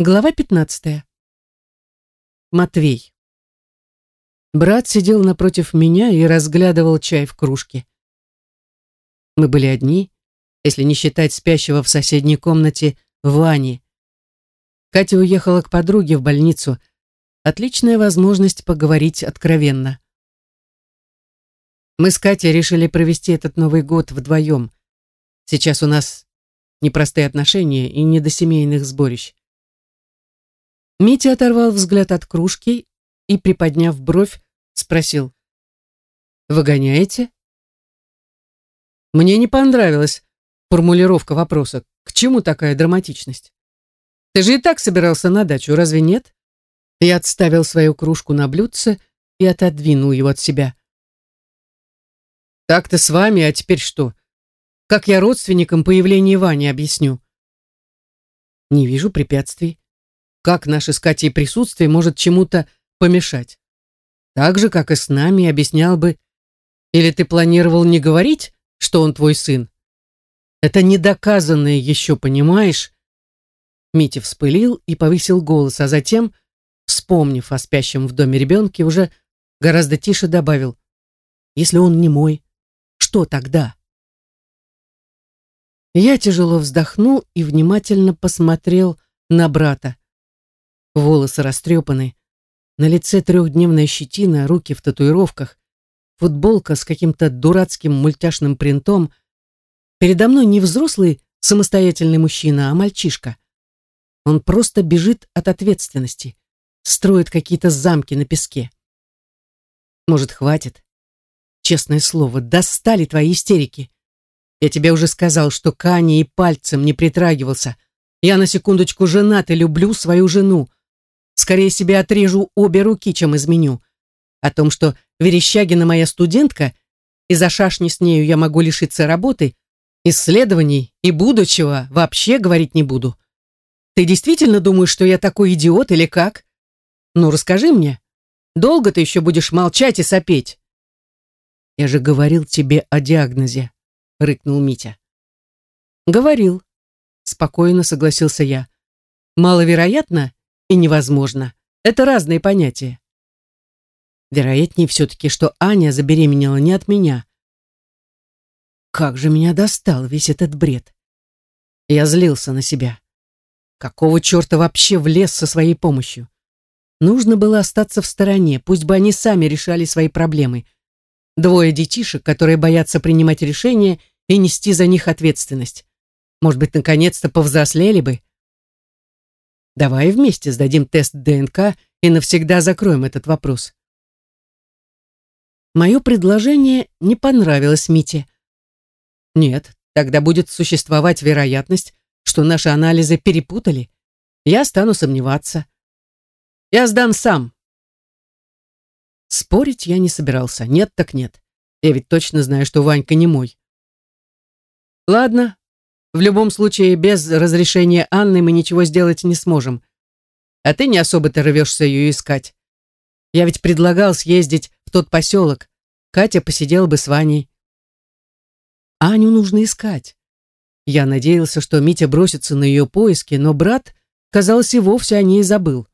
Глава 15. Матвей. Брат сидел напротив меня и разглядывал чай в кружке. Мы были одни, если не считать спящего в соседней комнате Вани. Катя уехала к подруге в больницу. Отличная возможность поговорить откровенно. Мы с Катей решили провести этот Новый год вдвоем. Сейчас у нас непростые отношения и не до семейных сборищ. Митя оторвал взгляд от кружки и, приподняв бровь, спросил. «Выгоняете?» Мне не понравилась формулировка вопроса. К чему такая драматичность? Ты же и так собирался на дачу, разве нет? Я отставил свою кружку на блюдце и отодвинул его от себя. Так-то с вами, а теперь что? Как я родственникам появление Вани объясню? Не вижу препятствий. Как наше с Катей присутствие может чему-то помешать? Так же, как и с нами, объяснял бы. Или ты планировал не говорить, что он твой сын? Это недоказанное еще, понимаешь? Митя вспылил и повысил голос, а затем, вспомнив о спящем в доме ребенке, уже гораздо тише добавил. Если он не мой, что тогда? Я тяжело вздохнул и внимательно посмотрел на брата волосы растрепаны, на лице трехдневная щетина, руки в татуировках, футболка с каким-то дурацким мультяшным принтом. Передо мной не взрослый самостоятельный мужчина, а мальчишка. Он просто бежит от ответственности, строит какие-то замки на песке. Может, хватит? Честное слово, достали твои истерики. Я тебе уже сказал, что Кани и пальцем не притрагивался. Я на секундочку женат и люблю свою жену. Скорее себе отрежу обе руки, чем изменю. О том, что Верещагина моя студентка, и за шашни с нею я могу лишиться работы, исследований и будущего вообще говорить не буду. Ты действительно думаешь, что я такой идиот или как? Ну, расскажи мне. Долго ты еще будешь молчать и сопеть? Я же говорил тебе о диагнозе, рыкнул Митя. Говорил, спокойно согласился я. Маловероятно, и невозможно. Это разные понятия. Вероятнее все-таки, что Аня забеременела не от меня. Как же меня достал весь этот бред. Я злился на себя. Какого черта вообще влез со своей помощью? Нужно было остаться в стороне, пусть бы они сами решали свои проблемы. Двое детишек, которые боятся принимать решения и нести за них ответственность. Может быть, наконец-то повзрослели бы. Давай вместе сдадим тест ДНК и навсегда закроем этот вопрос. Мое предложение не понравилось Мите. Нет, тогда будет существовать вероятность, что наши анализы перепутали. Я стану сомневаться. Я сдам сам. Спорить я не собирался. Нет так нет. Я ведь точно знаю, что Ванька не мой. Ладно, в любом случае, без разрешения Анны мы ничего сделать не сможем. А ты не особо-то рвешься ее искать. Я ведь предлагал съездить в тот поселок. Катя посидела бы с Ваней. Аню нужно искать. Я надеялся, что Митя бросится на ее поиски, но брат, казалось, и вовсе о ней забыл.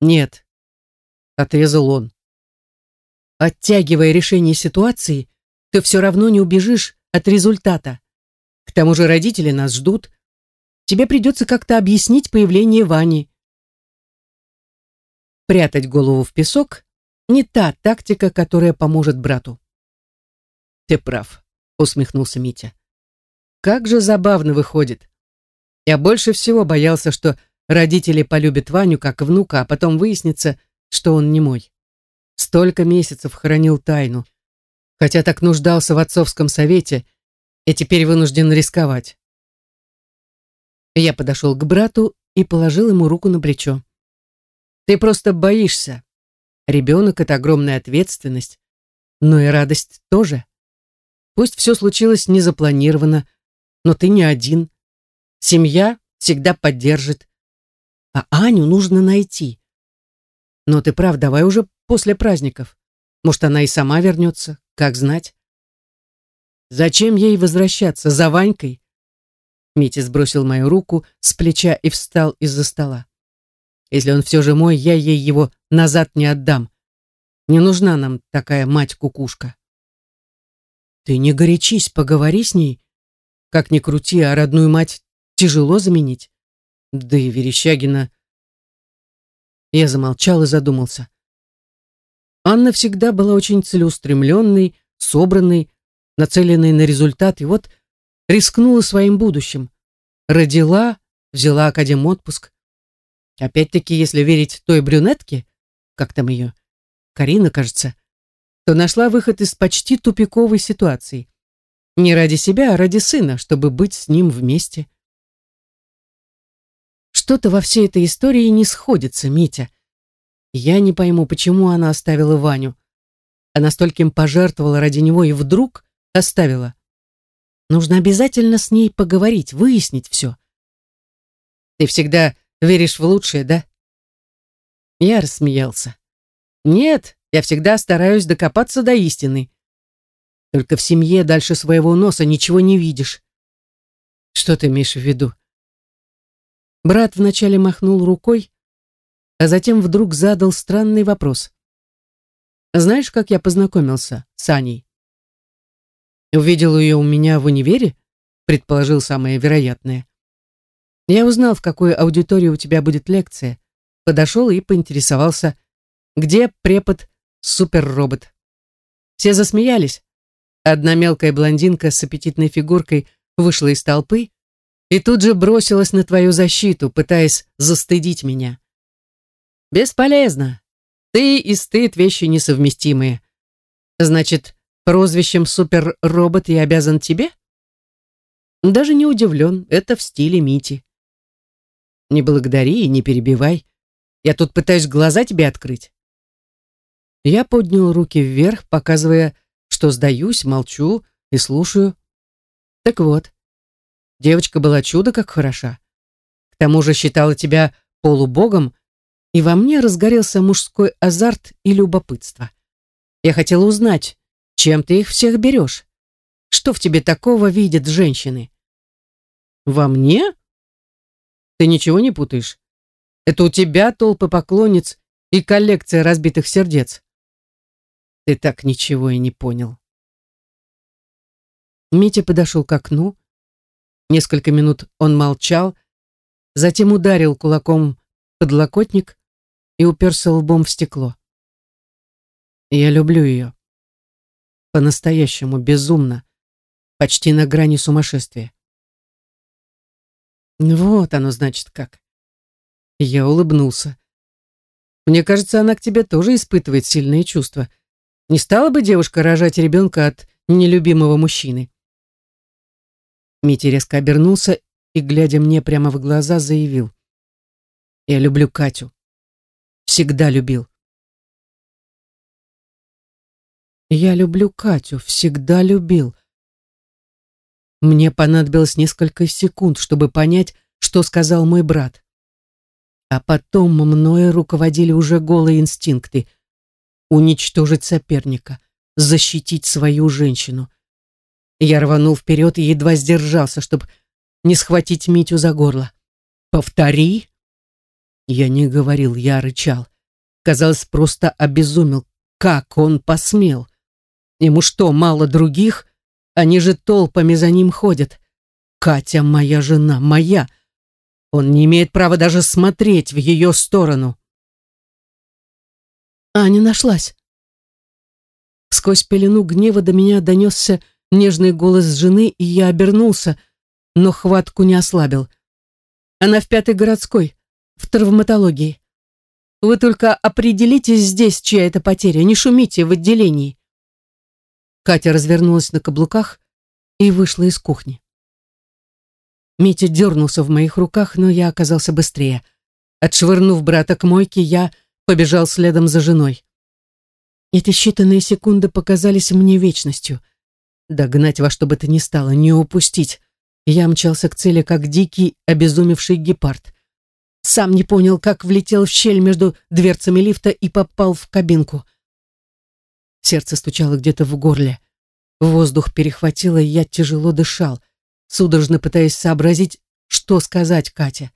«Нет», — отрезал он. «Оттягивая решение ситуации, ты все равно не убежишь от результата. К тому же родители нас ждут. Тебе придется как-то объяснить появление Вани. Прятать голову в песок — не та тактика, которая поможет брату. Ты прав, усмехнулся Митя. Как же забавно выходит. Я больше всего боялся, что родители полюбят Ваню как внука, а потом выяснится, что он не мой. Столько месяцев хранил тайну. Хотя так нуждался в отцовском совете — и теперь вынужден рисковать. Я подошел к брату и положил ему руку на плечо. Ты просто боишься. Ребенок — это огромная ответственность, но и радость тоже. Пусть все случилось незапланированно, но ты не один. Семья всегда поддержит. А Аню нужно найти. Но ты прав, давай уже после праздников. Может, она и сама вернется, как знать. Зачем ей возвращаться за Ванькой? Митя сбросил мою руку с плеча и встал из-за стола. Если он все же мой, я ей его назад не отдам. Не нужна нам такая мать-кукушка. Ты не горячись, поговори с ней. Как ни крути, а родную мать тяжело заменить. Да и Верещагина... Я замолчал и задумался. Анна всегда была очень целеустремленной, собранной, нацеленной на результат, и вот рискнула своим будущим. Родила, взяла академ отпуск. Опять-таки, если верить той брюнетке, как там ее, Карина, кажется, то нашла выход из почти тупиковой ситуации. Не ради себя, а ради сына, чтобы быть с ним вместе. Что-то во всей этой истории не сходится, Митя. Я не пойму, почему она оставила Ваню. Она стольким пожертвовала ради него и вдруг оставила. Нужно обязательно с ней поговорить, выяснить все. Ты всегда веришь в лучшее, да? Я рассмеялся. Нет, я всегда стараюсь докопаться до истины. Только в семье дальше своего носа ничего не видишь. Что ты имеешь в виду? Брат вначале махнул рукой, а затем вдруг задал странный вопрос. Знаешь, как я познакомился с Аней? Увидел ее у меня в универе, предположил самое вероятное. Я узнал, в какой аудитории у тебя будет лекция, подошел и поинтересовался, где препод суперробот. Все засмеялись. Одна мелкая блондинка с аппетитной фигуркой вышла из толпы и тут же бросилась на твою защиту, пытаясь застыдить меня. Бесполезно. Ты и стыд вещи несовместимые. Значит, прозвищем суперробот я обязан тебе? Даже не удивлен, это в стиле Мити. Не благодари и не перебивай. Я тут пытаюсь глаза тебе открыть. Я поднял руки вверх, показывая, что сдаюсь, молчу и слушаю. Так вот, девочка была чудо как хороша. К тому же считала тебя полубогом, и во мне разгорелся мужской азарт и любопытство. Я хотела узнать, чем ты их всех берешь? Что в тебе такого видят женщины? Во мне? Ты ничего не путаешь? Это у тебя толпы поклонниц и коллекция разбитых сердец. Ты так ничего и не понял. Митя подошел к окну. Несколько минут он молчал, затем ударил кулаком подлокотник и уперся лбом в стекло. Я люблю ее. По-настоящему, безумно, почти на грани сумасшествия. Вот оно значит как. Я улыбнулся. Мне кажется, она к тебе тоже испытывает сильные чувства. Не стала бы девушка рожать ребенка от нелюбимого мужчины? Митя резко обернулся и, глядя мне прямо в глаза, заявил. «Я люблю Катю. Всегда любил». «Я люблю Катю. Всегда любил». Мне понадобилось несколько секунд, чтобы понять, что сказал мой брат. А потом мною руководили уже голые инстинкты — уничтожить соперника, защитить свою женщину. Я рванул вперед и едва сдержался, чтобы не схватить Митю за горло. «Повтори!» Я не говорил, я рычал. Казалось, просто обезумел. Как он посмел? Ему что, мало других? Они же толпами за ним ходят. Катя моя жена, моя. Он не имеет права даже смотреть в ее сторону. Аня нашлась. Сквозь пелену гнева до меня донесся нежный голос жены, и я обернулся, но хватку не ослабил. Она в пятой городской, в травматологии. Вы только определитесь здесь, чья это потеря, не шумите в отделении. Катя развернулась на каблуках и вышла из кухни. Митя дернулся в моих руках, но я оказался быстрее. Отшвырнув брата к мойке, я побежал следом за женой. Эти считанные секунды показались мне вечностью. Догнать во что бы то ни стало, не упустить. Я мчался к цели, как дикий, обезумевший гепард. Сам не понял, как влетел в щель между дверцами лифта и попал в кабинку. Сердце стучало где-то в горле. Воздух перехватило, и я тяжело дышал. судорожно пытаясь сообразить, что сказать Кате.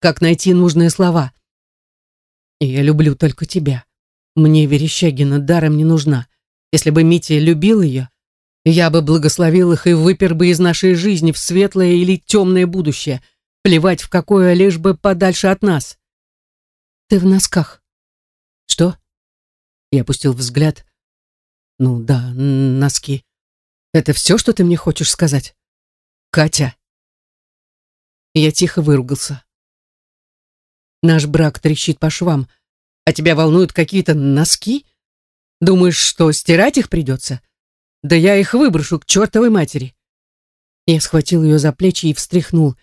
Как найти нужные слова. Я люблю только тебя. Мне Верещагина даром не нужна. Если бы Митя любил ее, я бы благословил их и выпер бы из нашей жизни в светлое или темное будущее. Плевать в какое, лишь бы подальше от нас. Ты в носках. Что? Я опустил взгляд. Ну да, носки. Это все, что ты мне хочешь сказать? Катя. Я тихо выругался. Наш брак трещит по швам, а тебя волнуют какие-то носки? Думаешь, что стирать их придется? Да я их выброшу к чертовой матери. Я схватил ее за плечи и встряхнул.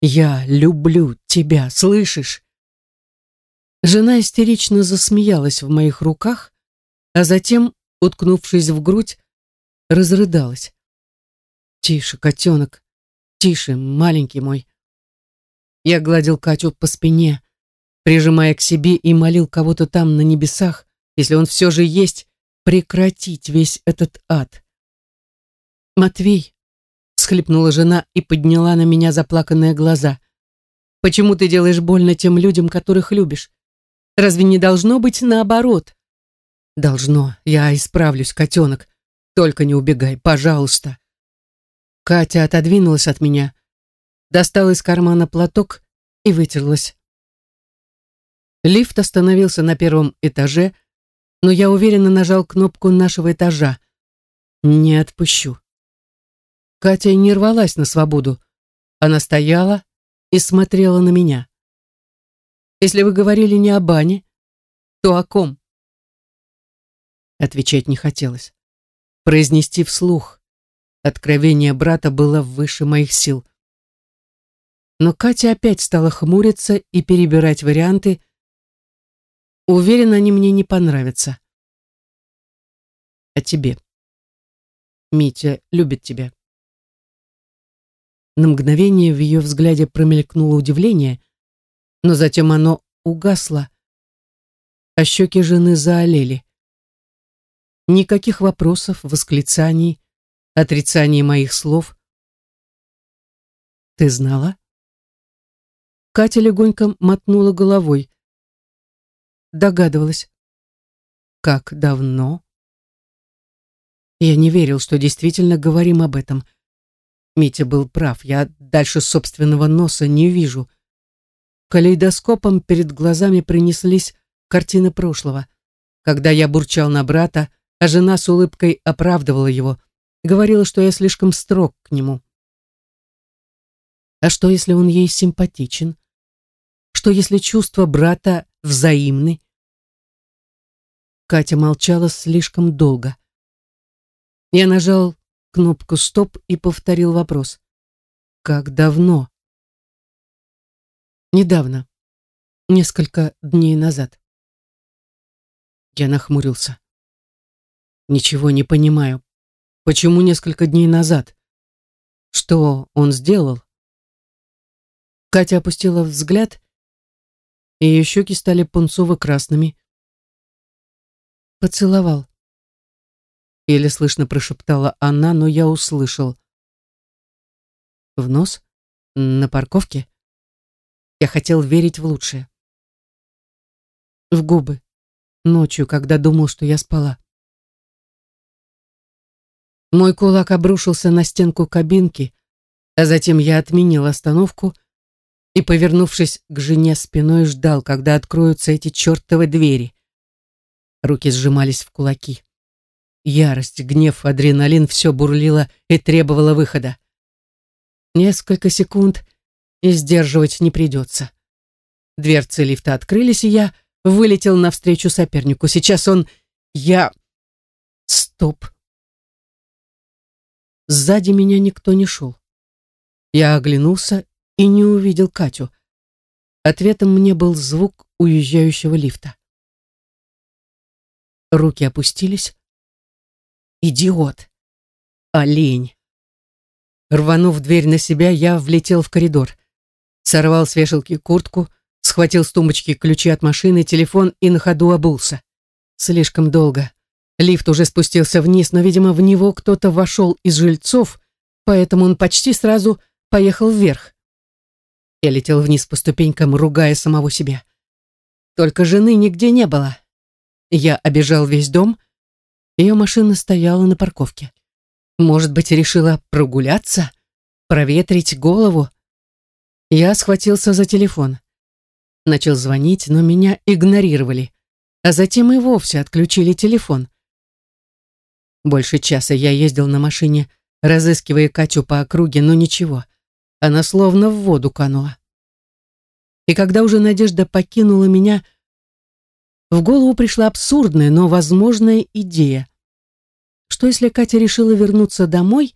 Я люблю тебя, слышишь? Жена истерично засмеялась в моих руках, а затем, уткнувшись в грудь, разрыдалась. «Тише, котенок, тише, маленький мой». Я гладил Катю по спине, прижимая к себе и молил кого-то там на небесах, если он все же есть, прекратить весь этот ад. «Матвей», — схлипнула жена и подняла на меня заплаканные глаза, «почему ты делаешь больно тем людям, которых любишь? Разве не должно быть наоборот?» «Должно. Я исправлюсь, котенок. Только не убегай, пожалуйста». Катя отодвинулась от меня, достала из кармана платок и вытерлась. Лифт остановился на первом этаже, но я уверенно нажал кнопку нашего этажа. Не отпущу. Катя не рвалась на свободу. Она стояла и смотрела на меня. Если вы говорили не о бане, то о ком? Отвечать не хотелось. Произнести вслух. Откровение брата было выше моих сил. Но Катя опять стала хмуриться и перебирать варианты. Уверена, они мне не понравятся. А тебе? Митя любит тебя. На мгновение в ее взгляде промелькнуло удивление, но затем оно угасло, а щеки жены заолели. Никаких вопросов, восклицаний, отрицаний моих слов. «Ты знала?» Катя легонько мотнула головой. Догадывалась. «Как давно?» Я не верил, что действительно говорим об этом. Митя был прав, я дальше собственного носа не вижу. Калейдоскопом перед глазами принеслись картины прошлого, когда я бурчал на брата, а жена с улыбкой оправдывала его, говорила, что я слишком строг к нему. А что, если он ей симпатичен? Что, если чувства брата взаимны? Катя молчала слишком долго. Я нажал кнопку «Стоп» и повторил вопрос. «Как давно?» Недавно. Несколько дней назад. Я нахмурился. Ничего не понимаю. Почему несколько дней назад? Что он сделал? Катя опустила взгляд, и ее щеки стали пунцово-красными. Поцеловал. Еле слышно прошептала она, но я услышал. В нос? На парковке? Я хотел верить в лучшее. В губы. Ночью, когда думал, что я спала. Мой кулак обрушился на стенку кабинки, а затем я отменил остановку и, повернувшись к жене спиной, ждал, когда откроются эти чертовы двери. Руки сжимались в кулаки. Ярость, гнев, адреналин — все бурлило и требовало выхода. Несколько секунд — и сдерживать не придется. Дверцы лифта открылись, и я вылетел навстречу сопернику. Сейчас он... Я... Стоп. Сзади меня никто не шел. Я оглянулся и не увидел Катю. Ответом мне был звук уезжающего лифта. Руки опустились. Идиот. Олень. Рванув дверь на себя, я влетел в коридор сорвал с вешалки куртку, схватил с тумбочки ключи от машины, телефон и на ходу обулся. Слишком долго. Лифт уже спустился вниз, но, видимо, в него кто-то вошел из жильцов, поэтому он почти сразу поехал вверх. Я летел вниз по ступенькам, ругая самого себя. Только жены нигде не было. Я обежал весь дом. Ее машина стояла на парковке. Может быть, решила прогуляться, проветрить голову. Я схватился за телефон. Начал звонить, но меня игнорировали, а затем и вовсе отключили телефон. Больше часа я ездил на машине, разыскивая Катю по округе, но ничего. Она словно в воду канула. И когда уже Надежда покинула меня, в голову пришла абсурдная, но возможная идея. Что если Катя решила вернуться домой,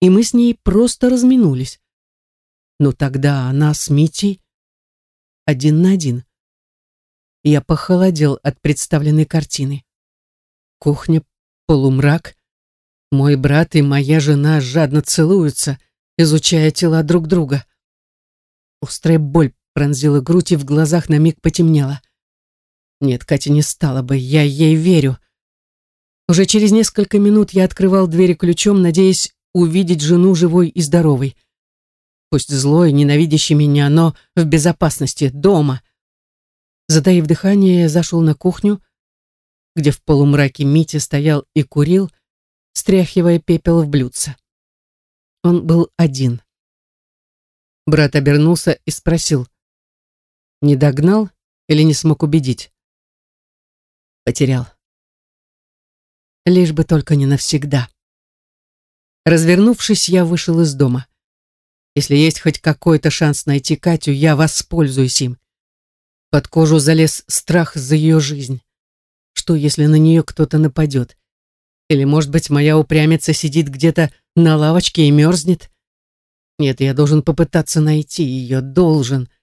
и мы с ней просто разминулись? Но тогда она с Митей один на один. Я похолодел от представленной картины. Кухня, полумрак. Мой брат и моя жена жадно целуются, изучая тела друг друга. Острая боль пронзила грудь и в глазах на миг потемнело. Нет, Катя не стала бы, я ей верю. Уже через несколько минут я открывал двери ключом, надеясь увидеть жену живой и здоровой. Пусть злой, ненавидящий меня, но в безопасности, дома. Затаив дыхание, я зашел на кухню, где в полумраке Митя стоял и курил, стряхивая пепел в блюдце. Он был один. Брат обернулся и спросил, не догнал или не смог убедить? Потерял. Лишь бы только не навсегда. Развернувшись, я вышел из дома. Если есть хоть какой-то шанс найти Катю, я воспользуюсь им. Под кожу залез страх за ее жизнь. Что, если на нее кто-то нападет? Или, может быть, моя упрямица сидит где-то на лавочке и мерзнет? Нет, я должен попытаться найти ее, должен. —